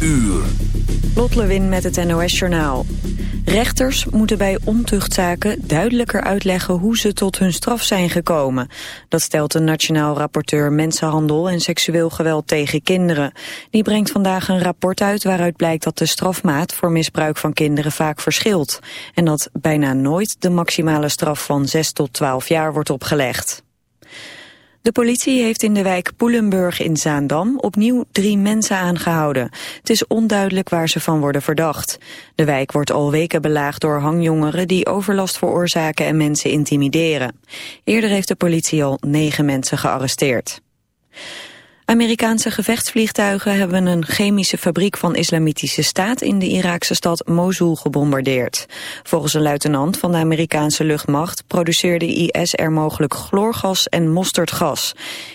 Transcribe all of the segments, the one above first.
uur. Lot Lewin met het NOS-journaal. Rechters moeten bij ontuchtzaken duidelijker uitleggen hoe ze tot hun straf zijn gekomen. Dat stelt de Nationaal Rapporteur Mensenhandel en Seksueel Geweld tegen Kinderen. Die brengt vandaag een rapport uit waaruit blijkt dat de strafmaat voor misbruik van kinderen vaak verschilt. En dat bijna nooit de maximale straf van 6 tot 12 jaar wordt opgelegd. De politie heeft in de wijk Poelenburg in Zaandam opnieuw drie mensen aangehouden. Het is onduidelijk waar ze van worden verdacht. De wijk wordt al weken belaagd door hangjongeren die overlast veroorzaken en mensen intimideren. Eerder heeft de politie al negen mensen gearresteerd. Amerikaanse gevechtsvliegtuigen hebben een chemische fabriek van islamitische staat in de Iraakse stad Mosul gebombardeerd. Volgens een luitenant van de Amerikaanse luchtmacht produceerde IS er mogelijk chloorgas en mosterdgas.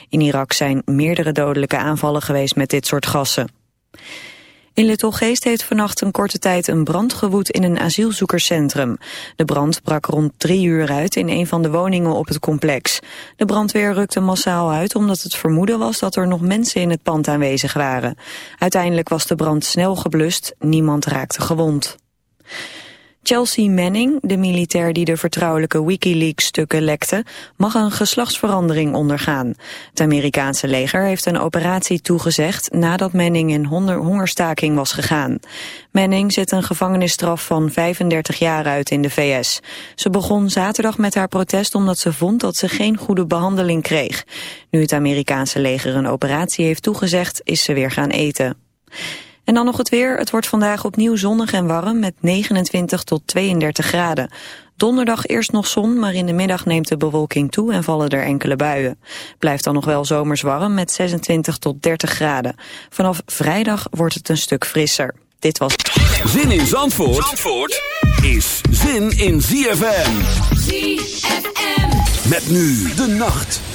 In Irak zijn meerdere dodelijke aanvallen geweest met dit soort gassen. In Littelgeest heeft vannacht een korte tijd een brand gewoed in een asielzoekerscentrum. De brand brak rond drie uur uit in een van de woningen op het complex. De brandweer rukte massaal uit omdat het vermoeden was dat er nog mensen in het pand aanwezig waren. Uiteindelijk was de brand snel geblust, niemand raakte gewond. Chelsea Manning, de militair die de vertrouwelijke Wikileaks-stukken lekte, mag een geslachtsverandering ondergaan. Het Amerikaanse leger heeft een operatie toegezegd nadat Manning in hongerstaking was gegaan. Manning zit een gevangenisstraf van 35 jaar uit in de VS. Ze begon zaterdag met haar protest omdat ze vond dat ze geen goede behandeling kreeg. Nu het Amerikaanse leger een operatie heeft toegezegd, is ze weer gaan eten. En dan nog het weer. Het wordt vandaag opnieuw zonnig en warm met 29 tot 32 graden. Donderdag eerst nog zon, maar in de middag neemt de bewolking toe en vallen er enkele buien. Blijft dan nog wel zomers warm met 26 tot 30 graden. Vanaf vrijdag wordt het een stuk frisser. Dit was... Zin in Zandvoort, Zandvoort is zin in ZFM. ZFM. Met nu de nacht.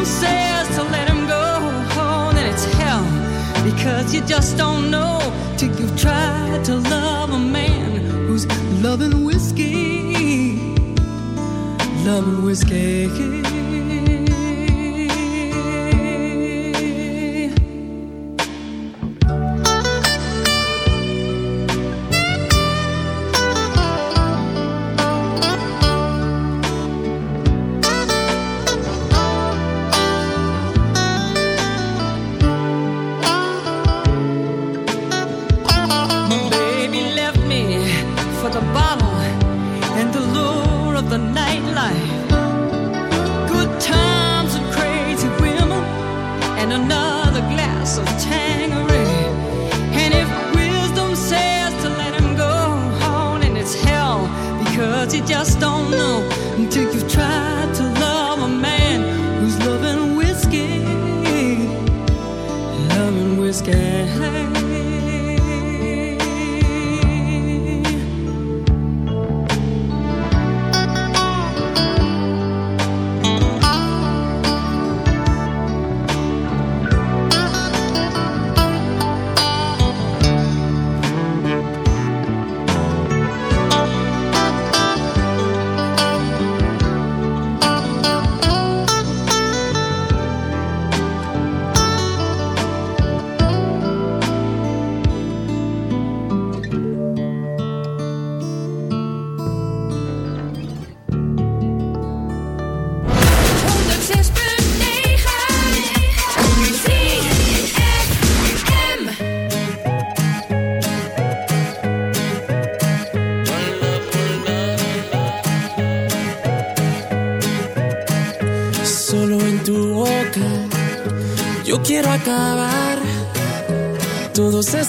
Wisdom says to let him go, oh, then it's hell. Because you just don't know till you've tried to love a man who's loving whiskey. Loving whiskey.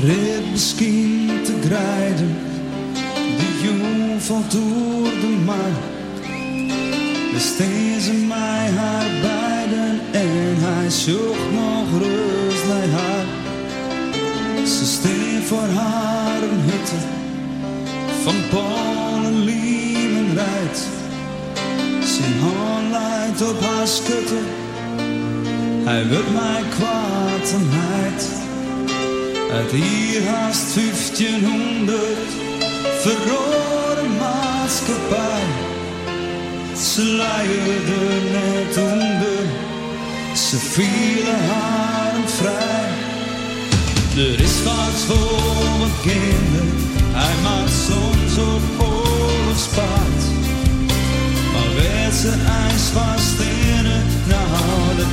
Rit misschien te grijden, de jong valt door de maan. Besteed ze mij haar beiden en hij zocht nog rust naar haar. Ze steen voor haar een hutte van Polen, Liemen rijdt. Zijn hand leidt op haar schutte, hij wil mij kwaad en heid. Uit hier haast 1500 verrode maatschappij. Ze leiden net onder, ze vielen haar vrij. Er is vaak voor wat kinderen, hij maakt soms op oorlogspaard. Maar werd ze ijs vast in het, nou dat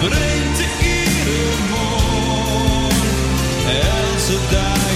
brengt de iedere morgen, elke dag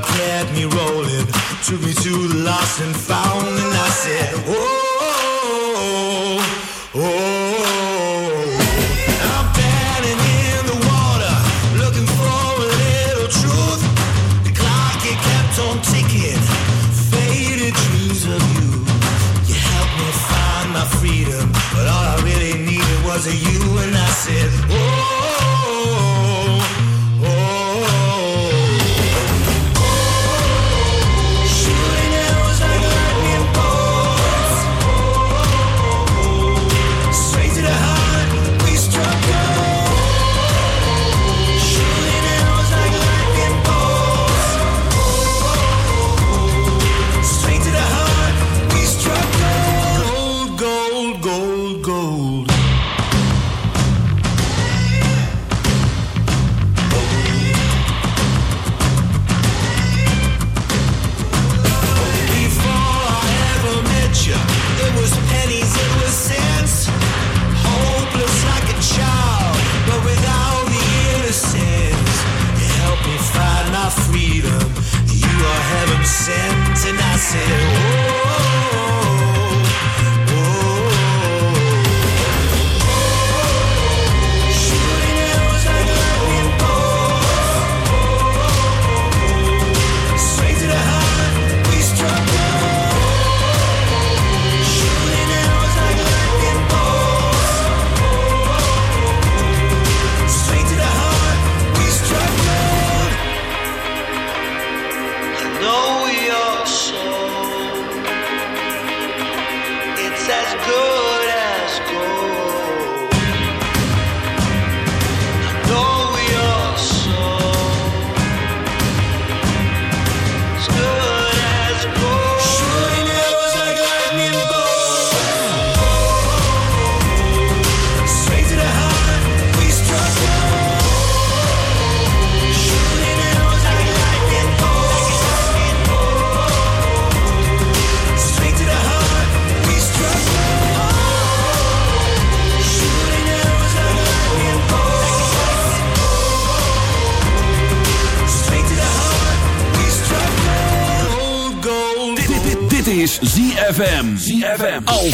Kept me rolling, took me to the lost and found, and I said, oh, Oh, oh, oh.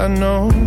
I know.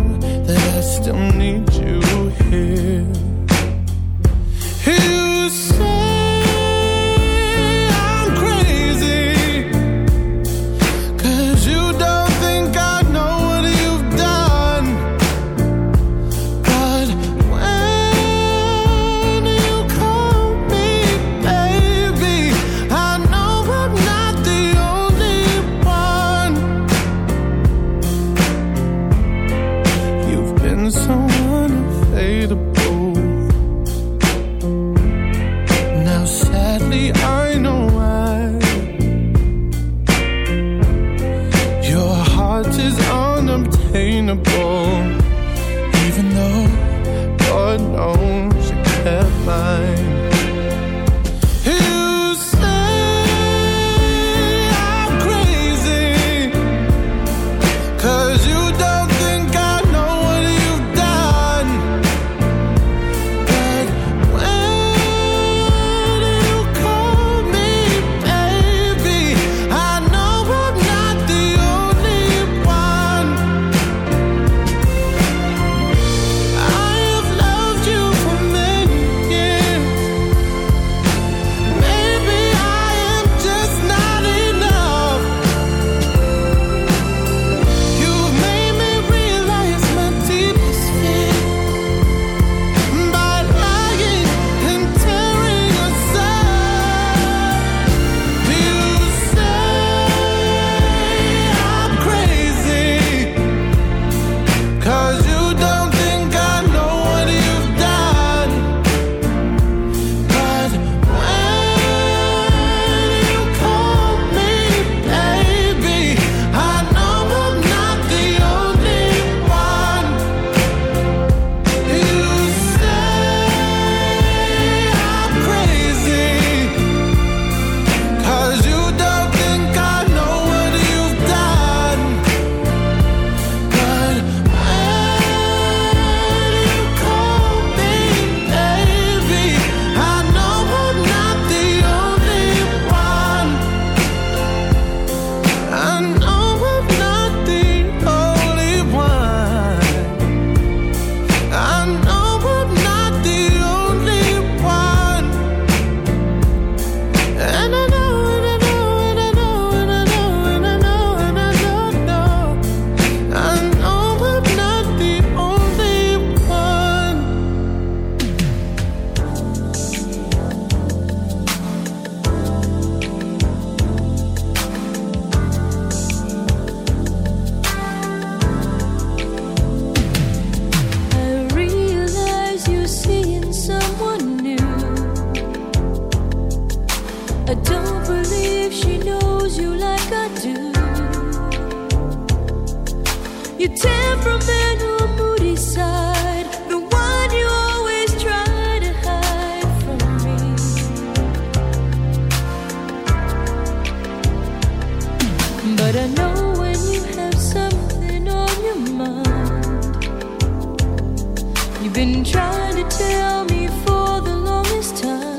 You've been trying to tell me for the longest time.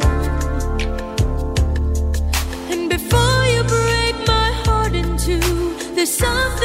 And before you break my heart in two, there's something.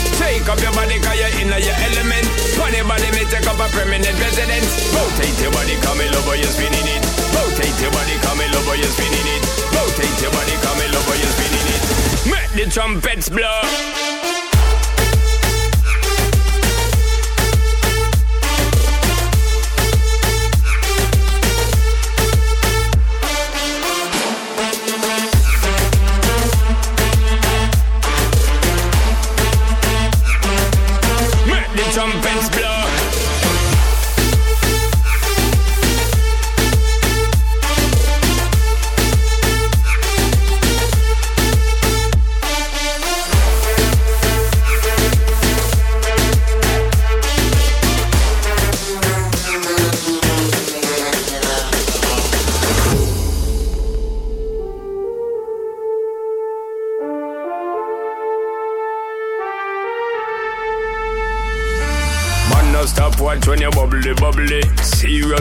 Take up your body, cause you're in your element. Funny body, me take up a permanent residence. Rotate your body, come in over, you're spinning it. Rotate your body, come in over, you're spinning it. Rotate your body, come in over, you're spinning it. Make the trumpets blow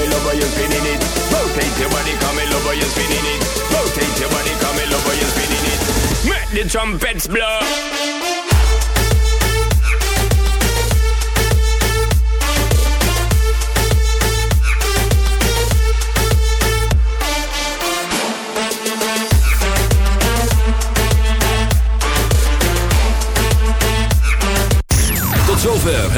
Come over, you're spinning it. Rotate your body, come over, you're spinning it. Rotate your body, come over, you're spinning it. Make the trumpets blow.